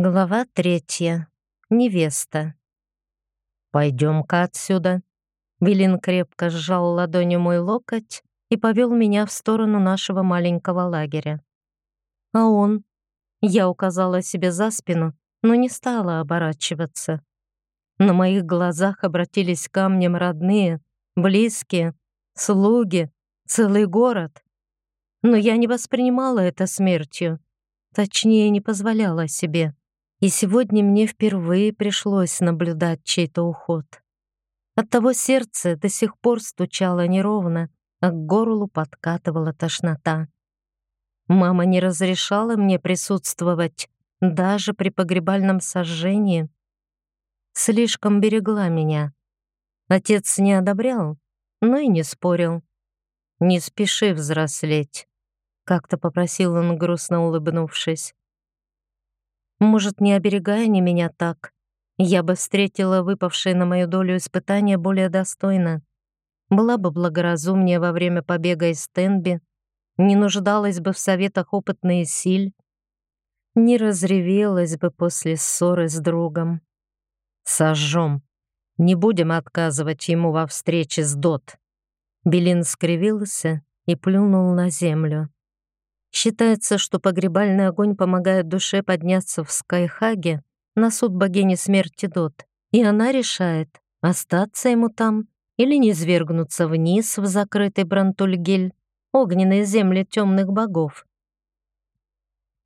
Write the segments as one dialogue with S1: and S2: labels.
S1: Глава третья. Невеста. «Пойдем-ка отсюда». Белин крепко сжал ладонью мой локоть и повел меня в сторону нашего маленького лагеря. А он? Я указала себе за спину, но не стала оборачиваться. На моих глазах обратились камнем родные, близкие, слуги, целый город. Но я не воспринимала это смертью, точнее, не позволяла себе. И сегодня мне впервые пришлось наблюдать чей-то уход. Оттого сердце до сих пор стучало неровно, а к горлу подкатывала тошнота. Мама не разрешала мне присутствовать даже при погребальном сожжении. Слишком берегла меня. Отец не одобрял, но и не спорил. «Не спеши взрослеть», — как-то попросил он, грустно улыбнувшись. Может, не оберегая они меня так, я бы встретила выпавшие на мою долю испытания более достойно. Была бы благоразумнее во время побега из Тенби, не нуждалась бы в советах опытной силь, не разревелась бы после ссоры с другом. Сожжем. Не будем отказывать ему во встрече с Дот. Белин скривился и плюнул на землю. Считается, что погребальный огонь помогает душе подняться в Скайхаге на суд богини смерти Дот, и она решает, остаться ему там или не свергнуться вниз в закрытый Брантульгель, огненные земли темных богов.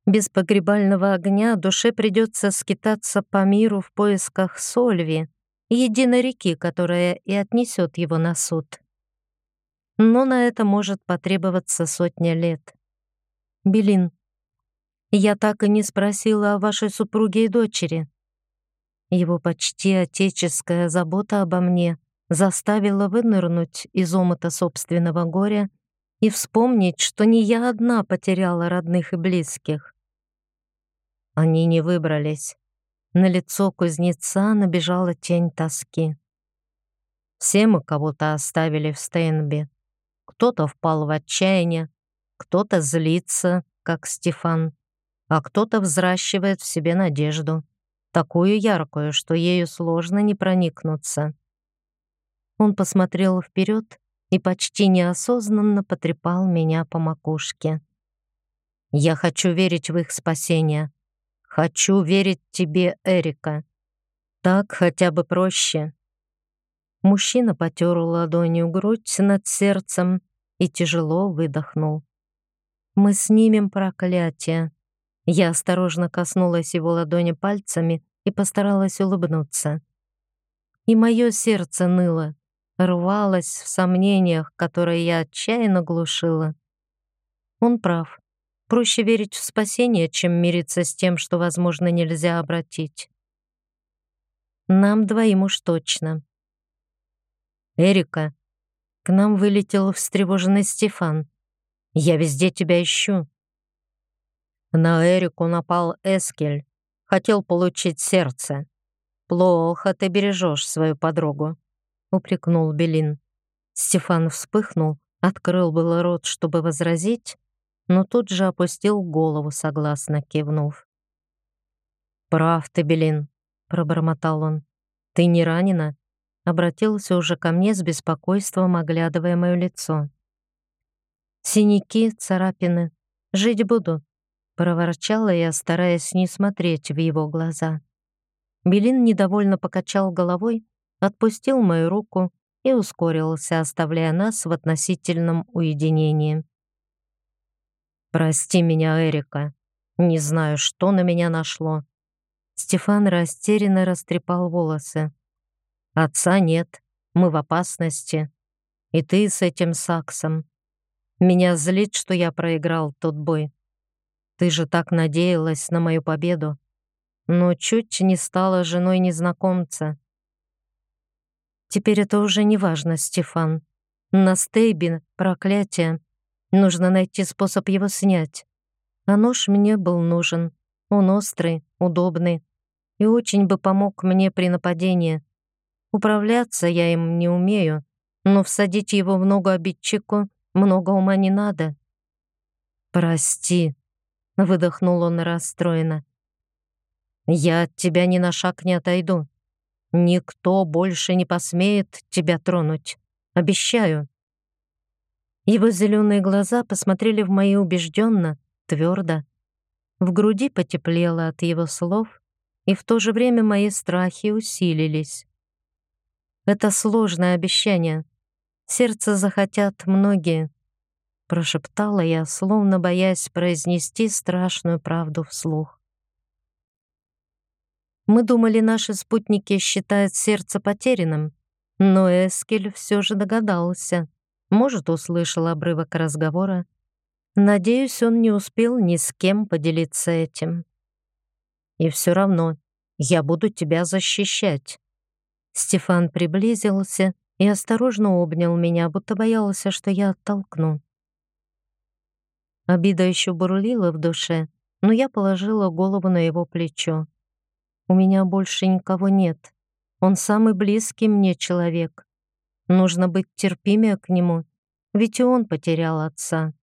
S1: Без погребального огня душе придется скитаться по миру в поисках Сольви, единой реки, которая и отнесет его на суд. Но на это может потребоваться сотня лет. Белин, я так и не спросила о вашей супруге и дочери. Его почти отеческая забота обо мне заставила вынырнуть из омута собственного горя и вспомнить, что не я одна потеряла родных и близких. Они не выбрались. На лицо кузнеца набежала тень тоски. Все мы кого-то оставили в Стейнби. Кто-то впал в отчаяние, кто-то злится, как Стефан, а кто-то взращивает в себе надежду, такую яркую, что ею сложно не проникнуться. Он посмотрел вперед и почти неосознанно потрепал меня по макушке. «Я хочу верить в их спасение. Хочу верить тебе, Эрика. Так хотя бы проще». Мужчина потер ладонью грудь над сердцем и тяжело выдохнул. Мы снимем проклятие. Я осторожно коснулась его ладони пальцами и постаралась улыбнуться. И мое сердце ныло, рвалось в сомнениях, которые я отчаянно глушила. Он прав. Проще верить в спасение, чем мириться с тем, что, возможно, нельзя обратить. Нам двоим уж точно. «Эрика!» К нам вылетел встревоженный Стефан. Я везде тебя ищу». На Эрику напал Эскель. Хотел получить сердце. «Плохо ты бережешь свою подругу», — упрекнул Белин. Стефан вспыхнул, открыл было рот, чтобы возразить, но тут же опустил голову, согласно кивнув. «Прав ты, Белин», — пробормотал он. «Ты не ранена?» Обратился уже ко мне с беспокойством, оглядывая мое лицо. Синяки, царапины. Жить буду», — проворчала я, стараясь не смотреть в его глаза. Белин недовольно покачал головой, отпустил мою руку и ускорился, оставляя нас в относительном уединении. «Прости меня, Эрика. Не знаю, что на меня нашло». Стефан растерянно растрепал волосы. «Отца нет, мы в опасности. И ты с этим Саксом. Меня злит, что я проиграл тот бой. Ты же так надеялась на мою победу. Но чуть не стала женой незнакомца. Теперь это уже не важно, Стефан. На Стейбин проклятие. Нужно найти способ его снять. А нож мне был нужен. Он острый, удобный и очень бы помог мне при нападении. Управляться я им не умею, но всадить его в ногу обидчику много ума не надо. Прости, выдохнул он расстроенно. Я от тебя ни на шаг не отойду. Никто больше не посмеет тебя тронуть. Обещаю». Его зеленые глаза посмотрели в мои убежденно, твердо. В груди потеплело от его слов, и в то же время мои страхи усилились. Это сложное обещание. Сердце захотят многие, прошептала я, словно боясь произнести страшную правду вслух. Мы думали, наши спутники считают сердце потерянным, но Эскель все же догадался. Может, услышал обрывок разговора. Надеюсь, он не успел ни с кем поделиться этим. И все равно я буду тебя защищать. Стефан приблизился и осторожно обнял меня, будто боялся, что я оттолкну. Обида еще бурлила в душе, но я положила голову на его плечо. У меня больше никого нет. Он самый близкий мне человек. Нужно быть терпимее к нему, ведь и он потерял отца.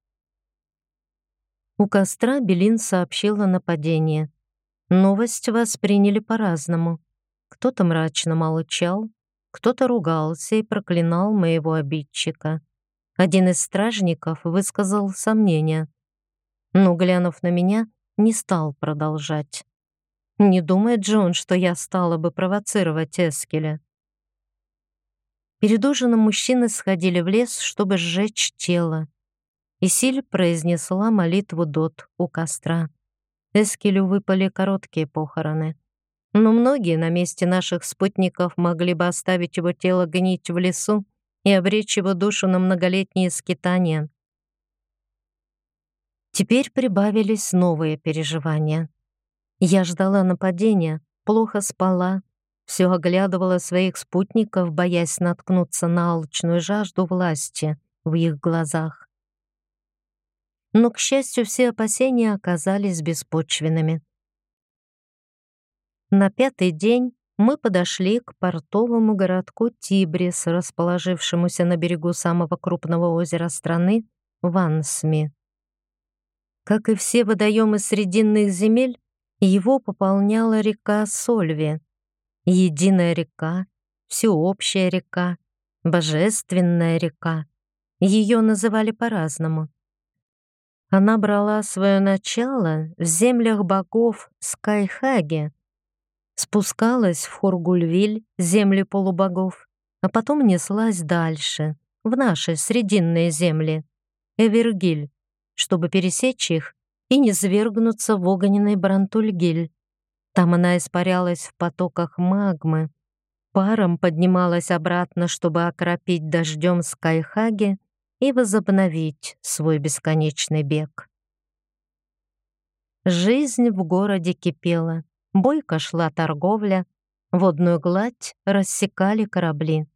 S1: У костра Белин сообщила нападение. Новость восприняли по-разному. Кто-то мрачно молчал, кто-то ругался и проклинал моего обидчика. Один из стражников высказал сомнение, но, глянув на меня, не стал продолжать. Не думает же он, что я стала бы провоцировать Эскеля. Перед ужином мужчины сходили в лес, чтобы сжечь тело. Исиль произнесла молитву Дот у костра. Эскелю выпали короткие похороны. Но многие на месте наших спутников могли бы оставить его тело гнить в лесу и обречь его душу на многолетние скитания. Теперь прибавились новые переживания. Я ждала нападения, плохо спала, все оглядывала своих спутников, боясь наткнуться на алчную жажду власти в их глазах. Но, к счастью, все опасения оказались беспочвенными. На пятый день мы подошли к портовому городку Тибрис, расположившемуся на берегу самого крупного озера страны — Вансми. Как и все водоемы срединных земель, его пополняла река Сольви. Единая река, всеобщая река, божественная река. Ее называли по-разному. Она брала свое начало в землях богов Скайхаги, спускалась в Хургульвиль, земли полубогов, а потом неслась дальше, в наши срединные земли, Эвергиль, чтобы пересечь их и не свергнуться в огненный Брантульгиль. Там она испарялась в потоках магмы, паром поднималась обратно, чтобы окропить дождем Скайхаги и возобновить свой бесконечный бег. Жизнь в городе кипела, бойко шла торговля, водную гладь рассекали корабли.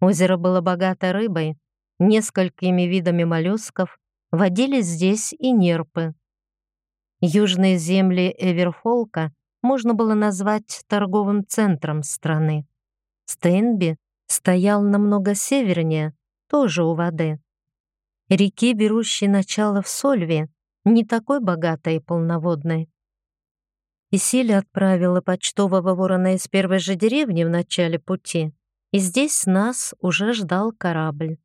S1: Озеро было богато рыбой, несколькими видами моллюсков, водились здесь и нерпы, Южные земли Эверфолка можно было назвать торговым центром страны. Стейнби стоял намного севернее, тоже у воды. Реки, берущей начало в Сольве, не такой богатой и полноводной. Исиля отправила почтового ворона из первой же деревни в начале пути, и здесь нас уже ждал корабль.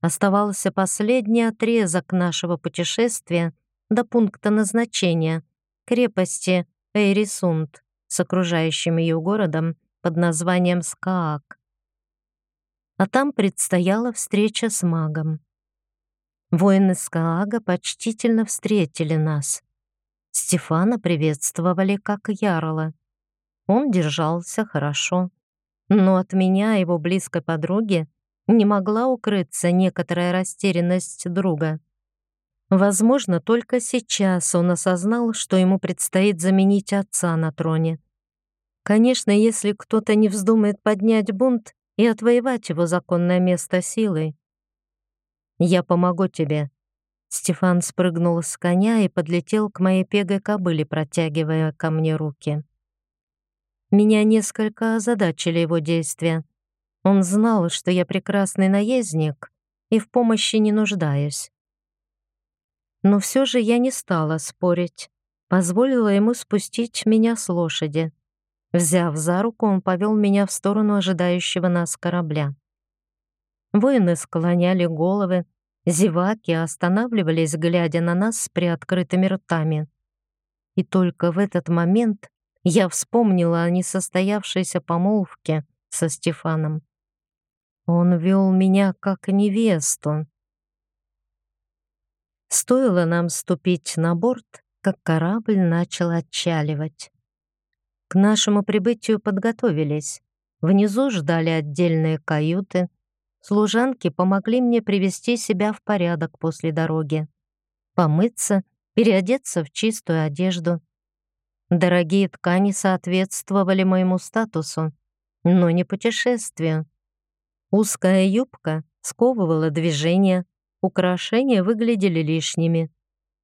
S1: Оставался последний отрезок нашего путешествия до пункта назначения — крепости Эйрисунд с окружающим ее городом под названием Скаак. А там предстояла встреча с магом. Воины Скаага почтительно встретили нас. Стефана приветствовали как ярла. Он держался хорошо, но от меня, его близкой подруги, не могла укрыться некоторая растерянность друга. Возможно, только сейчас он осознал, что ему предстоит заменить отца на троне. Конечно, если кто-то не вздумает поднять бунт и отвоевать его законное место силой. «Я помогу тебе». Стефан спрыгнул с коня и подлетел к моей пегой кобыле, протягивая ко мне руки. Меня несколько озадачили его действия. Он знал, что я прекрасный наездник и в помощи не нуждаюсь. Но все же я не стала спорить. позволила ему спустить меня с лошади. Взяв за руку, он повел меня в сторону ожидающего нас корабля. Воины склоняли головы, зеваки останавливались, глядя на нас с приоткрытыми ртами. И только в этот момент я вспомнила о несостоявшейся помолвке со Стефаном. Он вел меня как невесту. Стоило нам ступить на борт, как корабль начал отчаливать. К нашему прибытию подготовились. Внизу ждали отдельные каюты. Служанки помогли мне привести себя в порядок после дороги. Помыться, переодеться в чистую одежду. Дорогие ткани соответствовали моему статусу, но не путешествию. Узкая юбка сковывала движение, украшения выглядели лишними,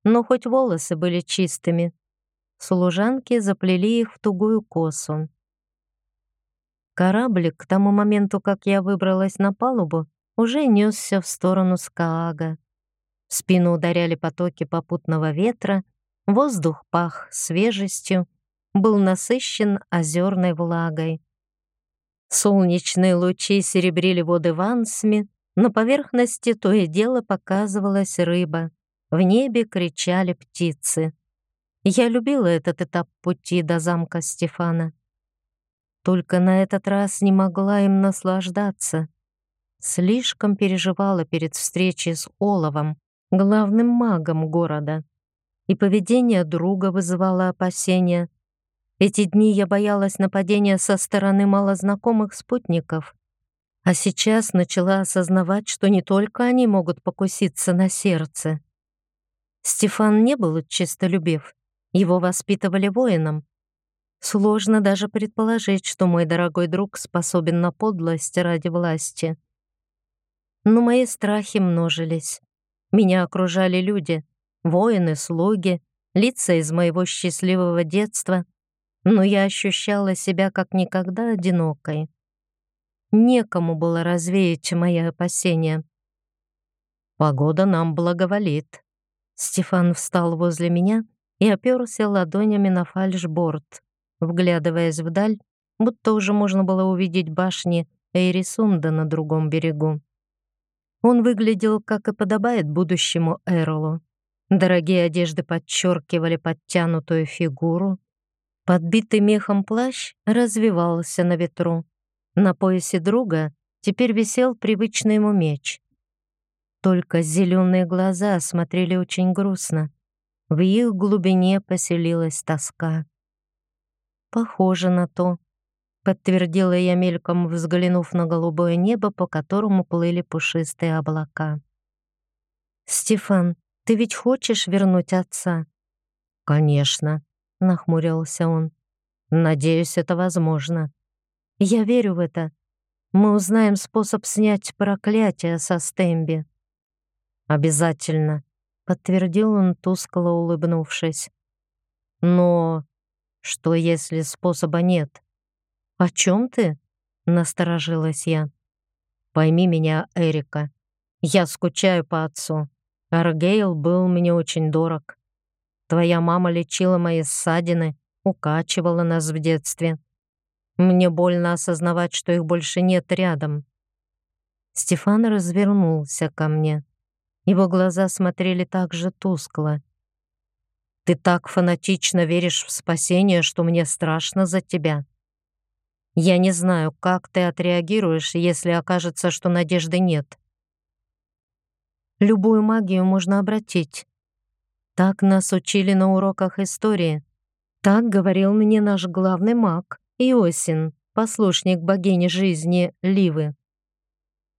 S1: но хоть волосы были чистыми. Служанки заплели их в тугую косу. Кораблик к тому моменту, как я выбралась на палубу, уже несся в сторону Скаага. В спину ударяли потоки попутного ветра, воздух пах свежестью, был насыщен озерной влагой. Солнечные лучи серебрили воды Вансми, на поверхности то и дело показывалась рыба, в небе кричали птицы. Я любила этот этап пути до замка Стефана. Только на этот раз не могла им наслаждаться. Слишком переживала перед встречей с Оловом, главным магом города. И поведение друга вызывало опасения. Эти дни я боялась нападения со стороны малознакомых спутников. А сейчас начала осознавать, что не только они могут покуситься на сердце. Стефан не был чистолюбив. Его воспитывали воином. Сложно даже предположить, что мой дорогой друг способен на подлость ради власти. Но мои страхи множились. Меня окружали люди, воины, слуги, лица из моего счастливого детства, но я ощущала себя как никогда одинокой. Некому было развеять мои опасения. «Погода нам благоволит». Стефан встал возле меня и оперся ладонями на фальшборд, вглядываясь вдаль, будто уже можно было увидеть башни Эйрисунда на другом берегу. Он выглядел, как и подобает будущему Эрлу. Дорогие одежды подчеркивали подтянутую фигуру. Подбитый мехом плащ развивался на ветру. На поясе друга теперь висел привычный ему меч. Только зеленые глаза смотрели очень грустно. В их глубине поселилась тоска. «Похоже на то», — подтвердила я мельком, взглянув на голубое небо, по которому плыли пушистые облака. «Стефан, ты ведь хочешь вернуть отца?» «Конечно», — нахмурился он. «Надеюсь, это возможно». «Я верю в это. Мы узнаем способ снять проклятие со Стэмби». «Обязательно», подтвердил он, тускло улыбнувшись. Но что если способа нет? О чем ты? Насторожилась я. Пойми меня, Эрика. Я скучаю по отцу. Аргейл был мне очень дорог. Твоя мама лечила мои ссадины, укачивала нас в детстве. Мне больно осознавать, что их больше нет рядом. Стефан развернулся ко мне. Его глаза смотрели так же тускло. «Ты так фанатично веришь в спасение, что мне страшно за тебя. Я не знаю, как ты отреагируешь, если окажется, что надежды нет. Любую магию можно обратить. Так нас учили на уроках истории. Так говорил мне наш главный маг, Иосин, послушник богини жизни Ливы.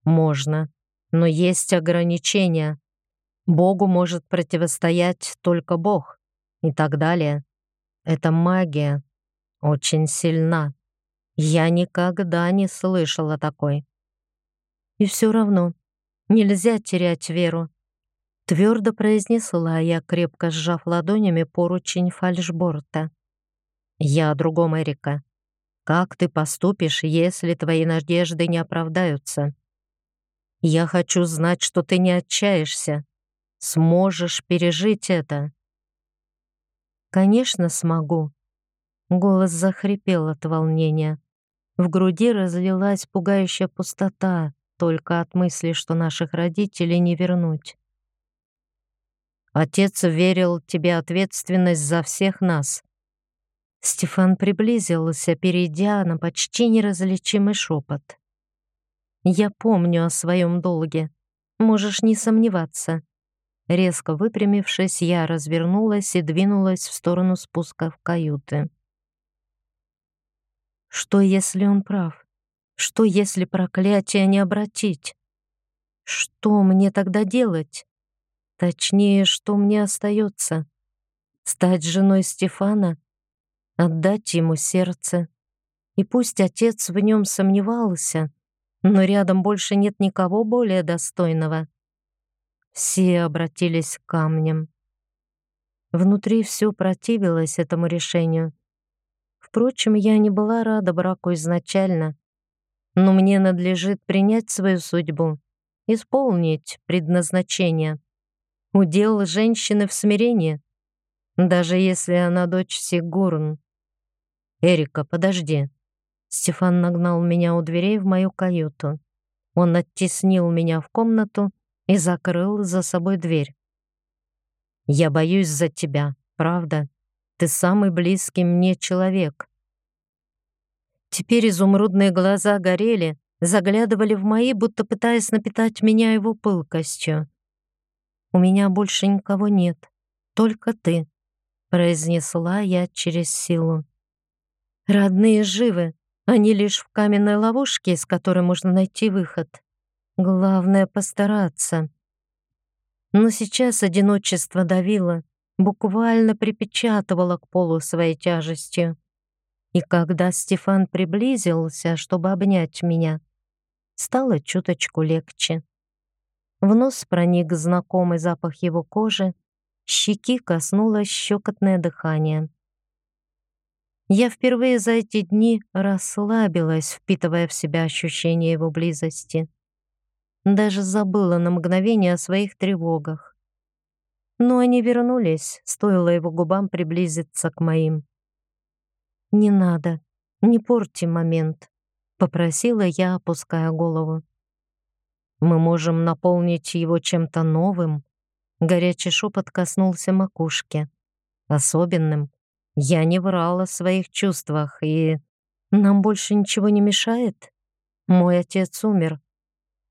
S1: Можно, но есть ограничения. Богу может противостоять только Бог и так далее. Эта магия очень сильна. Я никогда не слышала такой. И все равно нельзя терять веру. Твердо произнесла я, крепко сжав ладонями поручень фальшборта. «Я о другом, Эрика. Как ты поступишь, если твои надежды не оправдаются?» Я хочу знать, что ты не отчаешься. Сможешь пережить это. Конечно, смогу. Голос захрипел от волнения. В груди разлилась пугающая пустота только от мысли, что наших родителей не вернуть. Отец верил тебе ответственность за всех нас. Стефан приблизился, перейдя на почти неразличимый шепот. Я помню о своем долге. Можешь не сомневаться. Резко выпрямившись, я развернулась и двинулась в сторону спуска в каюты. Что, если он прав? Что, если проклятие не обратить? Что мне тогда делать? Точнее, что мне остается? Стать женой Стефана? Отдать ему сердце? И пусть отец в нем сомневался, но рядом больше нет никого более достойного. Все обратились к камням. Внутри все противилось этому решению. Впрочем, я не была рада браку изначально, но мне надлежит принять свою судьбу, исполнить предназначение. Удел женщины в смирении, даже если она дочь Сигурн. «Эрика, подожди». Стефан нагнал меня у дверей в мою каюту. Он оттеснил меня в комнату и закрыл за собой дверь. «Я боюсь за тебя, правда. Ты самый близкий мне человек». Теперь изумрудные глаза горели, заглядывали в мои, будто пытаясь напитать меня его пылкостью. «У меня больше никого нет, только ты», — произнесла я через силу. «Родные живы, они лишь в каменной ловушке, из которой можно найти выход. Главное — постараться. Но сейчас одиночество давило, буквально припечатывало к полу своей тяжестью. И когда Стефан приблизился, чтобы обнять меня, стало чуточку легче. В нос проник знакомый запах его кожи, щеки коснулось щекотное дыхание. Я впервые за эти дни расслабилась, впитывая в себя ощущение его близости. Даже забыла на мгновение о своих тревогах. Но они вернулись, стоило его губам приблизиться к моим. «Не надо, не порти момент», — попросила я, опуская голову. «Мы можем наполнить его чем-то новым». Горячий шепот коснулся макушки. Особенным. Я не врала о своих чувствах, и... Нам больше ничего не мешает? Мой отец умер,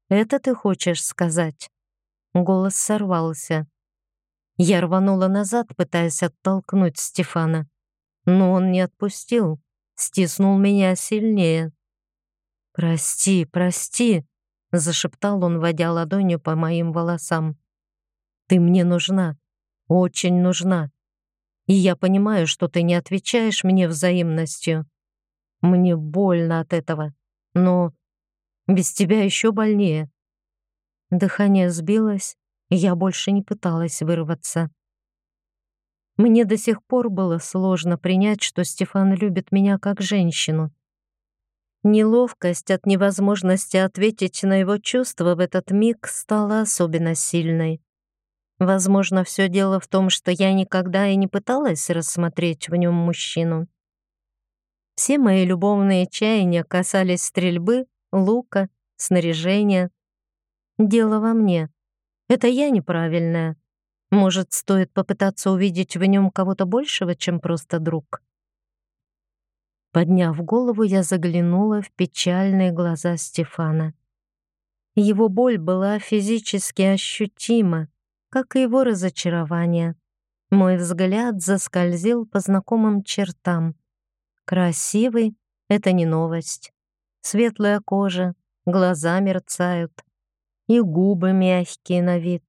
S1: это ты хочешь сказать?» Голос сорвался. Я рванула назад, пытаясь оттолкнуть Стефана. Но он не отпустил, стиснул меня сильнее. «Прости, прости», — зашептал он, водя ладонью по моим волосам. «Ты мне нужна, очень нужна. И я понимаю, что ты не отвечаешь мне взаимностью. Мне больно от этого, но без тебя еще больнее». Дыхание сбилось, и я больше не пыталась вырваться. Мне до сих пор было сложно принять, что Стефан любит меня как женщину. Неловкость от невозможности ответить на его чувства в этот миг стала особенно сильной. Возможно, все дело в том, что я никогда и не пыталась рассмотреть в нем мужчину. Все мои любовные чаяния касались стрельбы, лука, снаряжения. Дело во мне. Это я неправильная. Может, стоит попытаться увидеть в нем кого-то большего, чем просто друг? Подняв голову, я заглянула в печальные глаза Стефана. Его боль была физически ощутима, как и его разочарование. Мой взгляд заскользил по знакомым чертам. Красивый — это не новость. Светлая кожа, глаза мерцают, и губы мягкие на вид.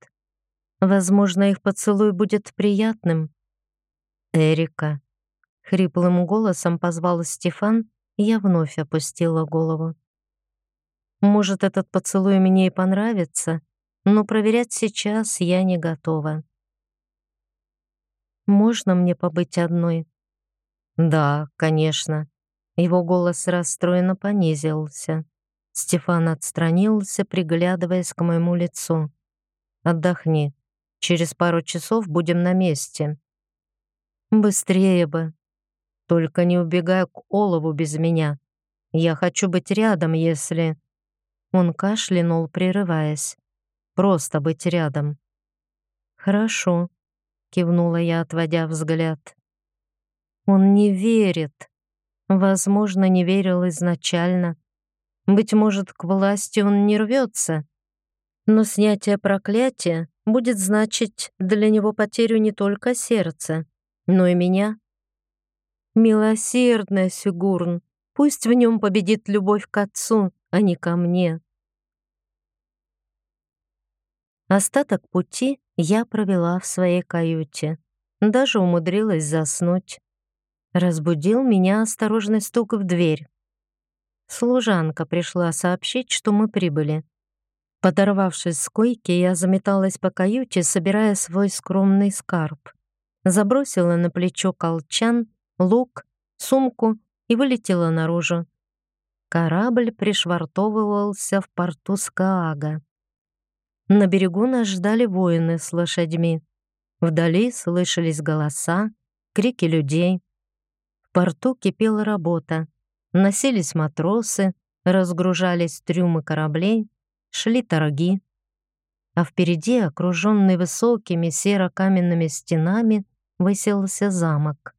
S1: Возможно, их поцелуй будет приятным. «Эрика», — хриплым голосом позвал Стефан, и я вновь опустила голову. Может, этот поцелуй мне и понравится, но проверять сейчас я не готова. «Можно мне побыть одной?» «Да, конечно». Его голос расстроенно понизился. Стефан отстранился, приглядываясь к моему лицу. «Отдохни. Через пару часов будем на месте». Быстрее бы. Только не убегай к Олову без меня. Я хочу быть рядом, если...» Он кашлянул, прерываясь. «Просто быть рядом». «Хорошо», — кивнула я, отводя взгляд. «Он не верит. Возможно, не верил изначально. Быть может, к власти он не рвется. Но снятие проклятия будет значить для него потерю не только сердца, но и меня. Милосердная Сигурн, пусть в нем победит любовь к отцу, а не ко мне. Остаток пути я провела в своей каюте. Даже умудрилась заснуть. Разбудил меня осторожный стук в дверь. Служанка пришла сообщить, что мы прибыли. Подорвавшись с койки, я заметалась по каюте, собирая свой скромный скарб. Забросила на плечо колчан, лук, сумку и вылетела наружу. Корабль пришвартовывался в порту Скаага. На берегу нас ждали воины с лошадьми. Вдали слышались голоса, крики людей. Порту кипела работа. Носились матросы, разгружались трюмы кораблей, шли торги. А впереди, окруженный высокими серо-каменными стенами, выселся замок.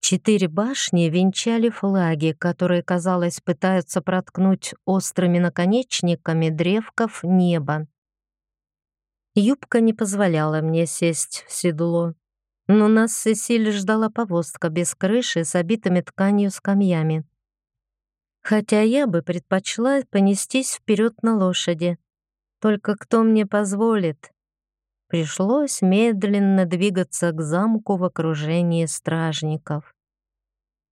S1: Четыре башни венчали флаги, которые, казалось, пытаются проткнуть острыми наконечниками древков небо. Юбка не позволяла мне сесть в седло, но нас Сесиль ждала повозка без крыши с обитыми тканью скамьями. Хотя я бы предпочла понестись вперед на лошади. Только кто мне позволит? Пришлось медленно двигаться к замку в окружении стражников.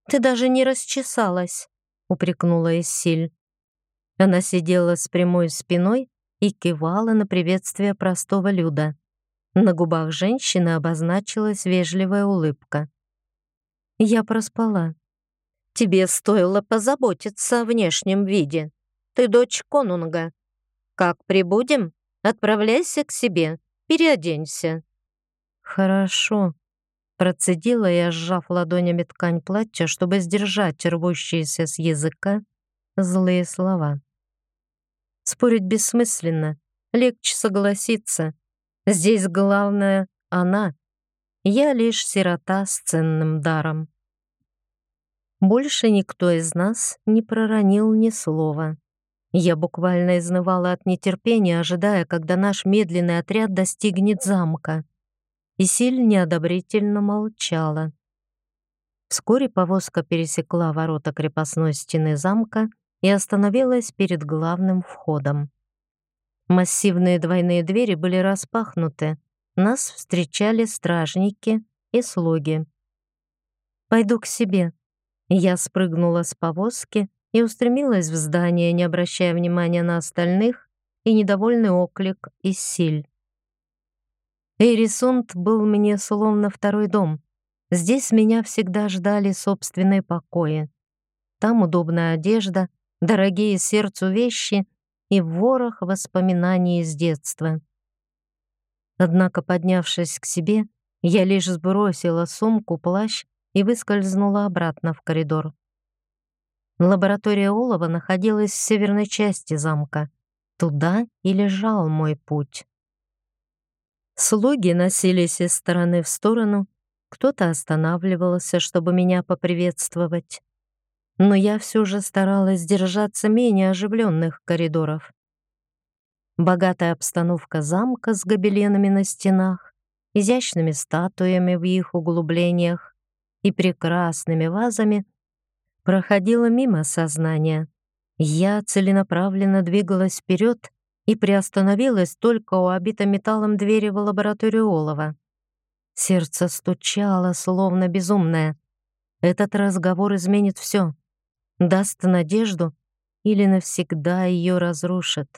S1: «Ты даже не расчесалась», — упрекнула Иссиль. Она сидела с прямой спиной и кивала на приветствие простого люда. На губах женщины обозначилась вежливая улыбка. Я проспала. «Тебе стоило позаботиться о внешнем виде. Ты дочь конунга. Как прибудем, отправляйся к себе переоденься». «Хорошо», — процедила я, сжав ладонями ткань платья, чтобы сдержать рвущиеся с языка злые слова. Спорить бессмысленно, легче согласиться. Здесь главное — она. Я лишь сирота с ценным даром. Больше никто из нас не проронил ни слова. Я буквально изнывала от нетерпения, ожидая, когда наш медленный отряд достигнет замка. И Силь неодобрительно молчала. Вскоре повозка пересекла ворота крепостной стены замка и остановилась перед главным входом. Массивные двойные двери были распахнуты. Нас встречали стражники и слуги. «Пойду к себе». Я спрыгнула с повозки и устремилась в здание, не обращая внимания на остальных и недовольный оклик из силь. Эрисунд был мне словно второй дом. Здесь меня всегда ждали собственные покои. Там удобная одежда, дорогие сердцу вещи и ворох воспоминаний из детства. Однако, поднявшись к себе, я лишь сбросила сумку, плащ и выскользнула обратно в коридор. Лаборатория олова находилась в северной части замка. Туда и лежал мой путь. Слуги носились из стороны в сторону, кто-то останавливался, чтобы меня поприветствовать. Но я все же старалась держаться менее оживленных коридоров. Богатая обстановка замка с гобеленами на стенах, изящными статуями в их углублениях и прекрасными вазами — проходила мимо сознания. Я целенаправленно двигалась вперед и приостановилась только у обитой металлом двери в лабораторию Олова. Сердце стучало, словно безумное. Этот разговор изменит все, даст надежду или навсегда ее разрушит.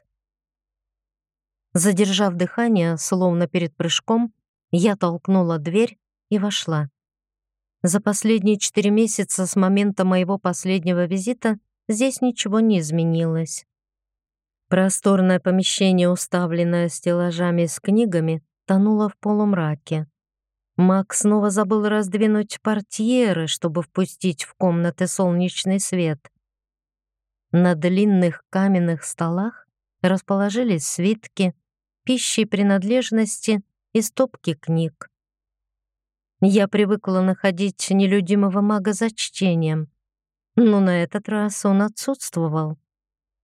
S1: Задержав дыхание, словно перед прыжком, я толкнула дверь и вошла. За последние четыре месяца с момента моего последнего визита здесь ничего не изменилось. Просторное помещение, уставленное стеллажами с книгами, тонуло в полумраке. Мак снова забыл раздвинуть портьеры, чтобы впустить в комнаты солнечный свет. На длинных каменных столах расположились свитки, пищи и принадлежности и стопки книг. Я привыкла находить нелюдимого мага за чтением, но на этот раз он отсутствовал.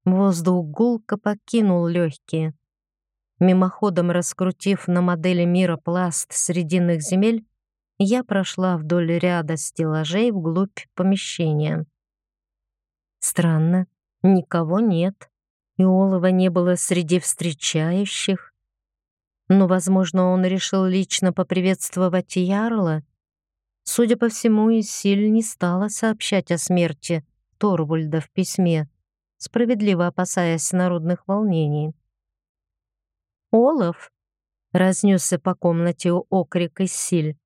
S1: Воздух гулко покинул легкие. Мимоходом раскрутив на модели мира пласт срединных земель, я прошла вдоль ряда стеллажей вглубь помещения. Странно, никого нет, и олова не было среди встречающих. Но, возможно, он решил лично поприветствовать Ярла. Судя по всему, Исиль не стала сообщать о смерти Торвульда в письме, справедливо опасаясь народных волнений. «Олаф!» — разнесся по комнате окрик Исиль.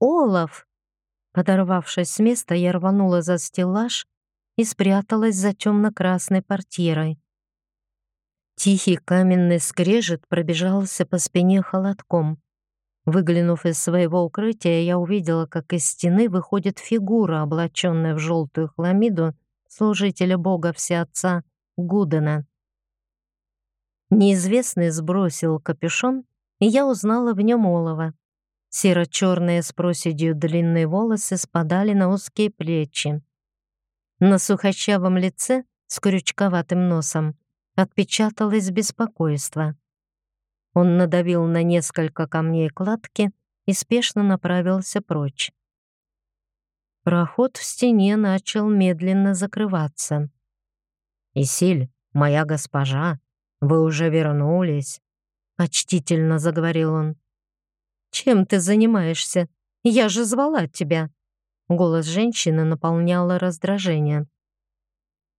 S1: «Олаф!» Подорвавшись с места, я рванула за стеллаж и спряталась за темно-красной портьерой. Тихий каменный скрежет пробежался по спине холодком. Выглянув из своего укрытия, я увидела, как из стены выходит фигура, облаченная в желтую хламиду служителя бога Всеотца Гудена. Неизвестный сбросил капюшон, и я узнала в нем олова. Серо-черные с проседью длинные волосы спадали на узкие плечи. На сухощавом лице с крючковатым носом отпечаталось беспокойство. Он надавил на несколько камней кладки и спешно направился прочь. Проход в стене начал медленно закрываться. «Исиль, моя госпожа, вы уже вернулись?» — почтительно заговорил он. «Чем ты занимаешься? Я же звала тебя!» Голос женщины наполняло раздражение.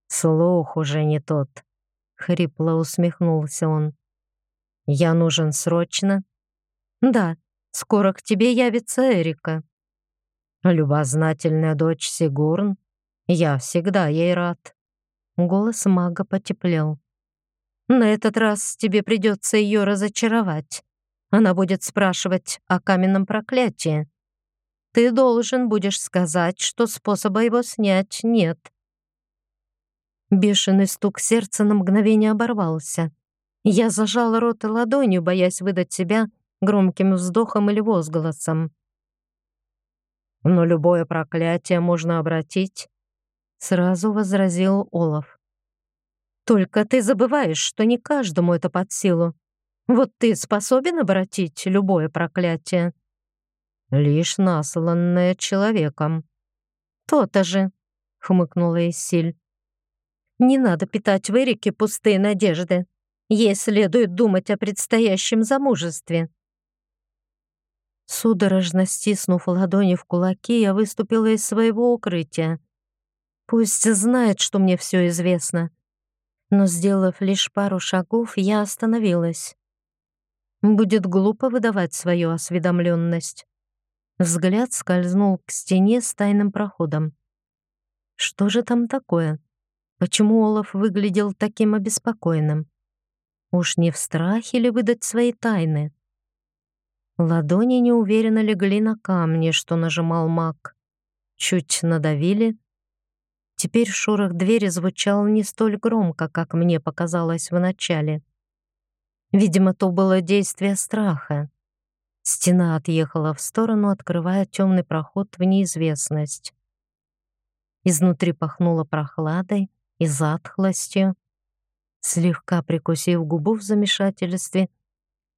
S1: «Слух уже не тот», — хрипло усмехнулся он. «Я нужен срочно?» «Да, скоро к тебе явится Эрика». «Любознательная дочь Сигурн? Я всегда ей рад». Голос мага потеплел. «На этот раз тебе придется ее разочаровать. Она будет спрашивать о каменном проклятии. Ты должен будешь сказать, что способа его снять нет». Бешеный стук сердца на мгновение оборвался. Я зажала рот ладонью, боясь выдать себя громким вздохом или возгласом. «Но любое проклятие можно обратить», — сразу возразил Олаф. «Только ты забываешь, что не каждому это под силу. Вот ты способен обратить любое проклятие?» «Лишь насланное человеком». «То-то же», — хмыкнула Исиль. Не надо питать в Эрике пустые надежды. Ей следует думать о предстоящем замужестве. Судорожно стиснув ладони в кулаки, я выступила из своего укрытия. Пусть знает, что мне все известно. Но, сделав лишь пару шагов, я остановилась. Будет глупо выдавать свою осведомленность. Взгляд скользнул к стене с тайным проходом. Что же там такое? Почему Олаф выглядел таким обеспокоенным? Уж не в страхе ли выдать свои тайны? Ладони неуверенно легли на камни, что нажимал маг. Чуть надавили. Теперь шорох двери звучал не столь громко, как мне показалось вначале. Видимо, то было действие страха. Стена отъехала в сторону, открывая темный проход в неизвестность. Изнутри пахнуло прохладой, и затхлостью. Слегка прикусив губу в замешательстве,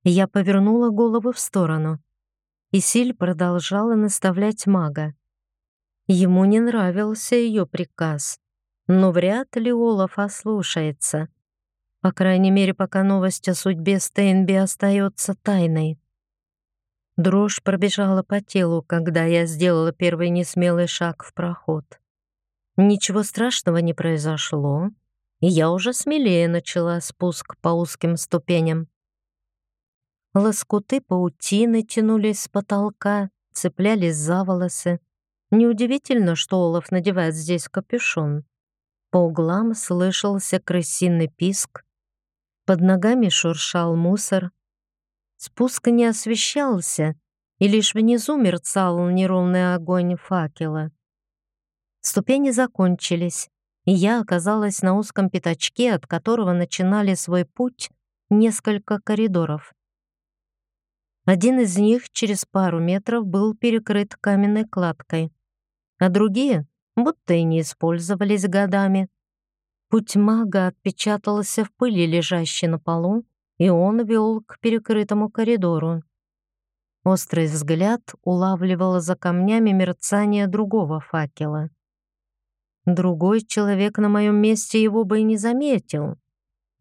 S1: я повернула голову в сторону. и Силь продолжала наставлять мага. Ему не нравился ее приказ, но вряд ли Олаф ослушается. По крайней мере, пока новость о судьбе Стейнби остается тайной. Дрожь пробежала по телу, когда я сделала первый несмелый шаг в проход. Ничего страшного не произошло, и я уже смелее начала спуск по узким ступеням. Лоскуты паутины тянулись с потолка, цеплялись за волосы. Неудивительно, что Олаф надевает здесь капюшон. По углам слышался крысиный писк. Под ногами шуршал мусор. Спуск не освещался, и лишь внизу мерцал неровный огонь факела. Ступени закончились, и я оказалась на узком пятачке, от которого начинали свой путь несколько коридоров. Один из них через пару метров был перекрыт каменной кладкой, а другие будто и не использовались годами. Путь мага отпечатался в пыли, лежащей на полу, и он вел к перекрытому коридору. Острый взгляд улавливал за камнями мерцание другого факела. Другой человек на моем месте его бы и не заметил,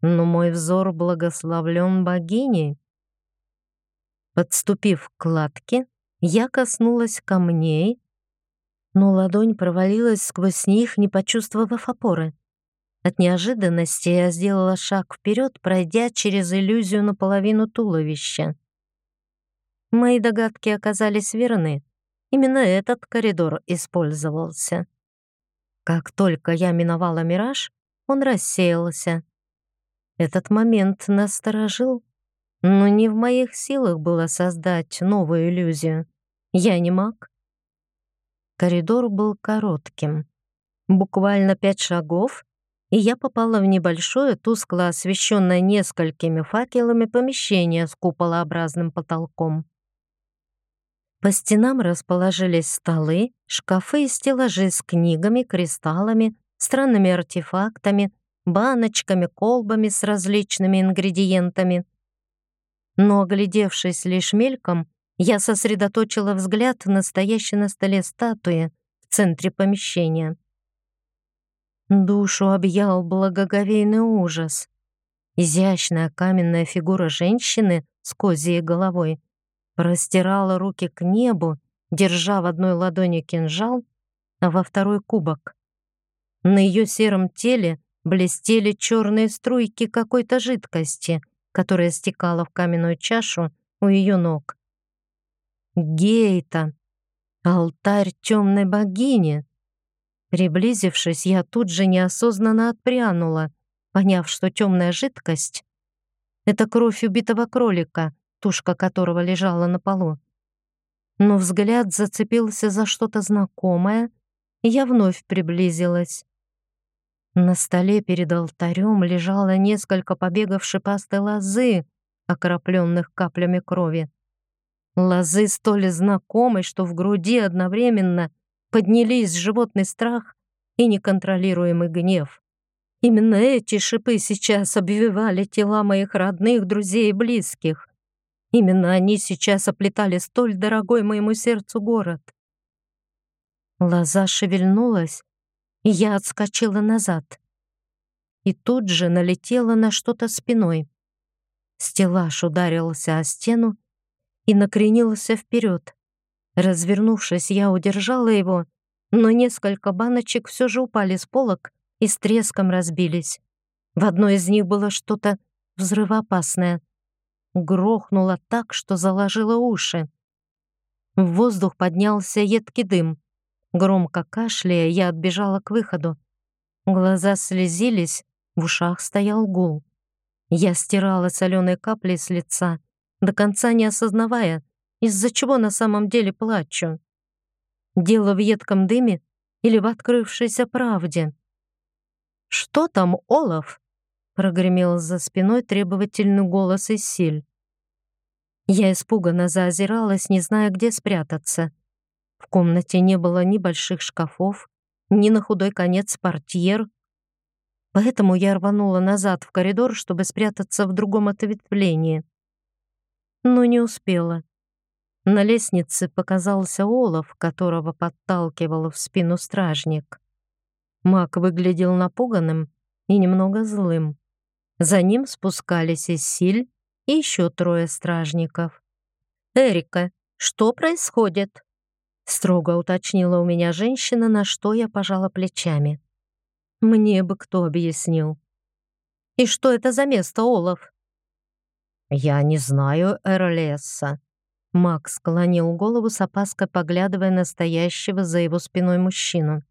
S1: но мой взор благословлен богиней. Подступив к кладке, я коснулась камней, но ладонь провалилась сквозь них, не почувствовав опоры. От неожиданности я сделала шаг вперед, пройдя через иллюзию наполовину туловища. Мои догадки оказались верны. Именно этот коридор использовался. Как только я миновала мираж, он рассеялся. Этот момент насторожил но не в моих силах было создать новую иллюзию. Я не маг. Коридор был коротким. Буквально пять шагов, и я попала в небольшое, тускло освещенное несколькими факелами помещение с куполообразным потолком. По стенам расположились столы, шкафы и стеллажи с книгами, кристаллами, странными артефактами, баночками, колбами с различными ингредиентами — но, оглядевшись лишь мельком, я сосредоточила взгляд на стоящей на столе статуи в центре помещения. Душу объял благоговейный ужас. Изящная каменная фигура женщины с козьей головой простирала руки к небу, держа в одной ладони кинжал, а во второй — кубок. На ее сером теле блестели черные струйки какой-то жидкости — которая стекала в каменную чашу у ее ног. Гейта, алтарь темной богини. Приблизившись, я тут же неосознанно отпрянула, поняв, что темная жидкость — это кровь убитого кролика, тушка которого лежала на полу. Но взгляд зацепился за что-то знакомое, и я вновь приблизилась. На столе перед алтарем лежало несколько побегов шипастой лозы, окропленных каплями крови. Лозы столь знакомой, что в груди одновременно поднялись животный страх и неконтролируемый гнев. Именно эти шипы сейчас обвивали тела моих родных, друзей и близких. Именно они сейчас оплетали столь дорогой моему сердцу город. Лоза шевельнулась, и я отскочила назад. И тут же налетела на что-то спиной. Стеллаж ударился о стену и накренился вперед. Развернувшись, я удержала его, но несколько баночек все же упали с полок и с треском разбились. В одной из них было что-то взрывоопасное. Грохнуло так, что заложило уши. В воздух поднялся едкий дым. Громко кашляя, я отбежала к выходу. Глаза слезились, в ушах стоял гул. Я стирала соленые капли с лица, до конца не осознавая, из-за чего на самом деле плачу. Дело в едком дыме или в открывшейся правде? «Что там, Олаф?» — прогремел за спиной требовательный голос из силь. Я испуганно заозиралась, не зная, где спрятаться. В комнате не было ни больших шкафов, ни на худой конец портьер, поэтому я рванула назад в коридор, чтобы спрятаться в другом ответвлении. Но не успела. На лестнице показался Олаф, которого подталкивал в спину стражник. Маг выглядел напуганным и немного злым. За ним спускались Исиль и еще трое стражников. «Эрика, что происходит?» Строго уточнила у меня женщина, на что я пожала плечами. Мне бы кто объяснил. «И что это за место, Олаф?» «Я не знаю Эрлесса». Макс склонил голову с опаской, поглядывая на стоящего за его спиной мужчину.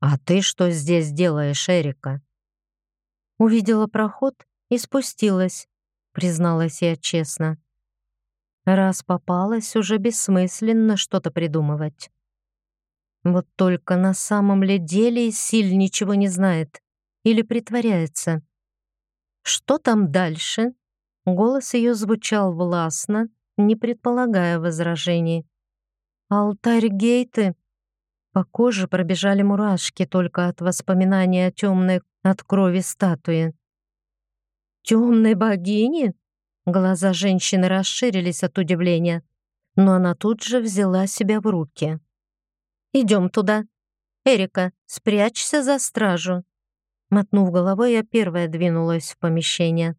S1: «А ты что здесь делаешь, Эрика?» Увидела проход и спустилась, призналась я честно. Раз попалась, уже бессмысленно что-то придумывать. Вот только на самом ли деле Силь ничего не знает или притворяется. Что там дальше? Голос ее звучал властно, не предполагая возражений. «Алтарь Гейты!» По коже пробежали мурашки только от воспоминания о темной от крови статуи. «Темной богини?» Глаза женщины расширились от удивления, но она тут же взяла себя в руки. «Идем туда. Эрика, спрячься за стражу». Мотнув головой, я первая двинулась в помещение.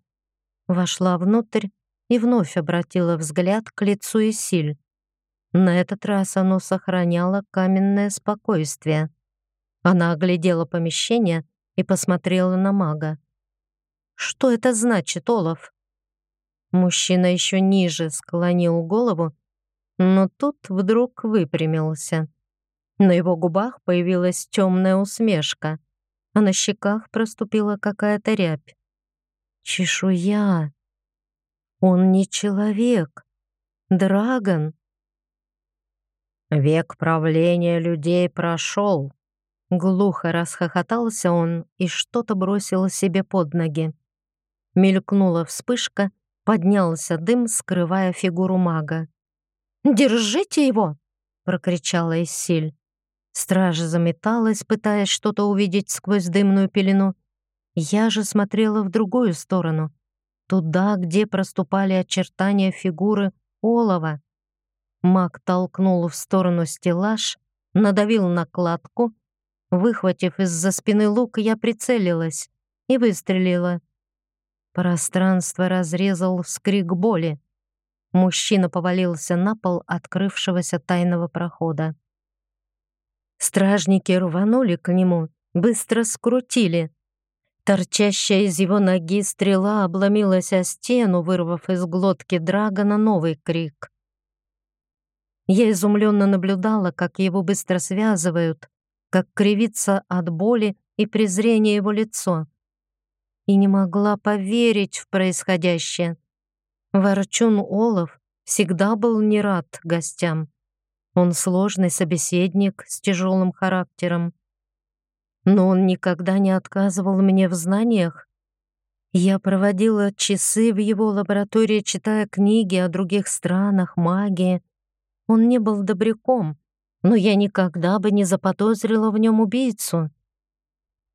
S1: Вошла внутрь и вновь обратила взгляд к лицу Исиль. На этот раз оно сохраняло каменное спокойствие. Она оглядела помещение и посмотрела на мага. «Что это значит, Олаф?» Мужчина еще ниже склонил голову, но тут вдруг выпрямился. На его губах появилась темная усмешка, а на щеках проступила какая-то рябь. Чешуя. Он не человек. Драгон. Век правления людей прошел. Глухо расхохотался он и что-то бросил себе под ноги. Мелькнула вспышка, поднялся дым, скрывая фигуру мага. «Держите его!» — прокричала Иссиль. Стража заметалась, пытаясь что-то увидеть сквозь дымную пелену. Я же смотрела в другую сторону, туда, где проступали очертания фигуры олова. Маг толкнул в сторону стеллаж, надавил на кладку. Выхватив из-за спины лук, я прицелилась и выстрелила. Пространство разрезал вскрик боли. Мужчина повалился на пол открывшегося тайного прохода. Стражники рванули к нему, быстро скрутили. Торчащая из его ноги стрела обломилась о стену, вырвав из глотки Драгона новый крик. Я изумленно наблюдала, как его быстро связывают, как кривится от боли и презрения его лицо. И не могла поверить в происходящее. Ворчун Олов всегда был не рад гостям. Он сложный собеседник с тяжелым характером но он никогда не отказывал мне в знаниях. Я проводила часы в его лаборатории, читая книги о других странах, магии. Он не был добряком, но я никогда бы не заподозрила в нем убийцу.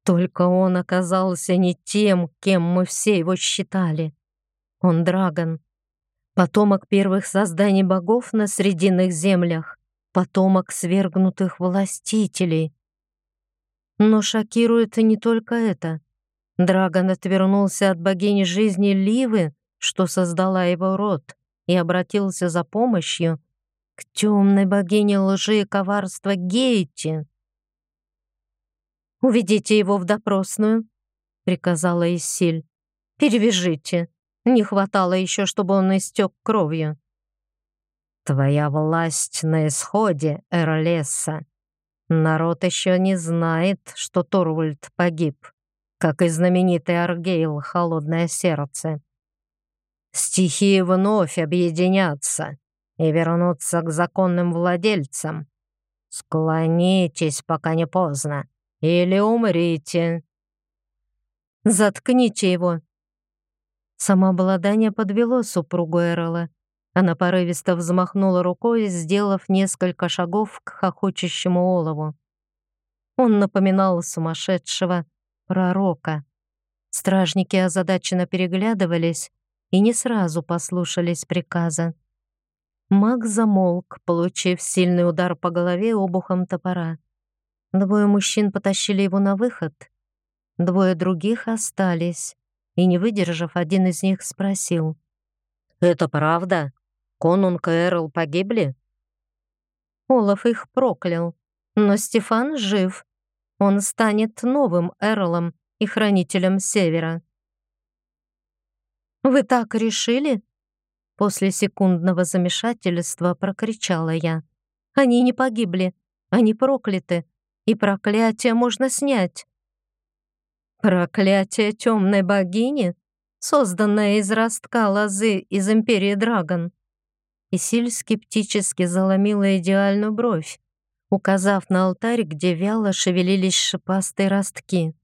S1: Только он оказался не тем, кем мы все его считали. Он Драгон, потомок первых созданий богов на Срединных землях, потомок свергнутых властителей. Но шокирует не только это. Драгон отвернулся от богини жизни Ливы, что создала его род, и обратился за помощью к темной богине лжи и коварства Гейти. «Уведите его в допросную», — приказала Исиль. «Перевяжите. Не хватало еще, чтобы он истек кровью». «Твоя власть на исходе, Эрлесса», Народ еще не знает, что Торвальд погиб, как и знаменитый Аргейл «Холодное сердце». Стихии вновь объединятся и вернутся к законным владельцам. Склонитесь, пока не поздно, или умрите. Заткните его. Самообладание подвело супругу Эрла. Она порывисто взмахнула рукой, сделав несколько шагов к хохочущему олову. Он напоминал сумасшедшего пророка. Стражники озадаченно переглядывались и не сразу послушались приказа. Маг замолк, получив сильный удар по голове обухом топора. Двое мужчин потащили его на выход. Двое других остались, и, не выдержав, один из них спросил. «Это правда?» Конунг и Эрл погибли? Олаф их проклял, но Стефан жив. Он станет новым Эрлом и хранителем Севера. «Вы так решили?» После секундного замешательства прокричала я. «Они не погибли, они прокляты, и проклятие можно снять». «Проклятие темной богини, созданное из ростка лозы из Империи Драгон?» И Силь скептически заломила идеальную бровь, указав на алтарь, где вяло шевелились шипастые ростки.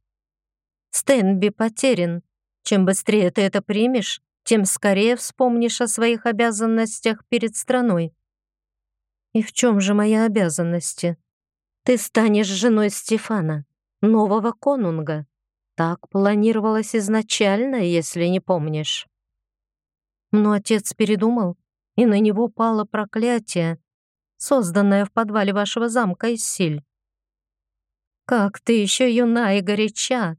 S1: «Стэнби потерян. Чем быстрее ты это примешь, тем скорее вспомнишь о своих обязанностях перед страной». «И в чем же мои обязанности?» «Ты станешь женой Стефана, нового конунга. Так планировалось изначально, если не помнишь». Но отец передумал, и на него пало проклятие, созданное в подвале вашего замка из силь. «Как ты еще юна и горяча!»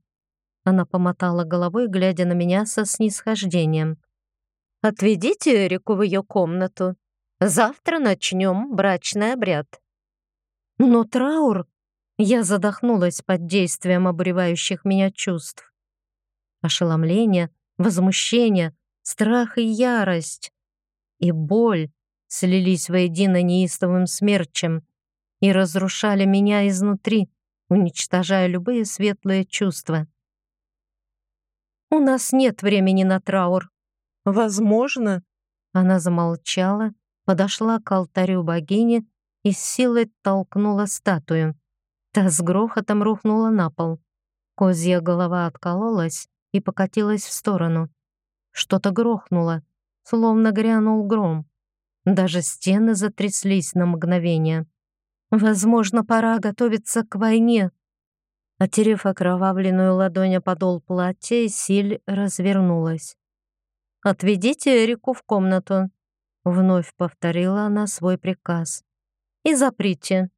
S1: Она помотала головой, глядя на меня со снисхождением. «Отведите Эрику в ее комнату. Завтра начнем брачный обряд». «Но траур...» Я задохнулась под действием обуревающих меня чувств. Ошеломление, возмущение, страх и ярость. И боль слились воедино неистовым смерчем и разрушали меня изнутри, уничтожая любые светлые чувства. «У нас нет времени на траур». «Возможно». Она замолчала, подошла к алтарю богини и с силой толкнула статую. Та с грохотом рухнула на пол. Козья голова откололась и покатилась в сторону. Что-то грохнуло, словно грянул гром. Даже стены затряслись на мгновение. Возможно, пора готовиться к войне. Отерев окровавленную ладонь о подол платья, Силь развернулась. «Отведите Эрику в комнату», — вновь повторила она свой приказ. «И заприте.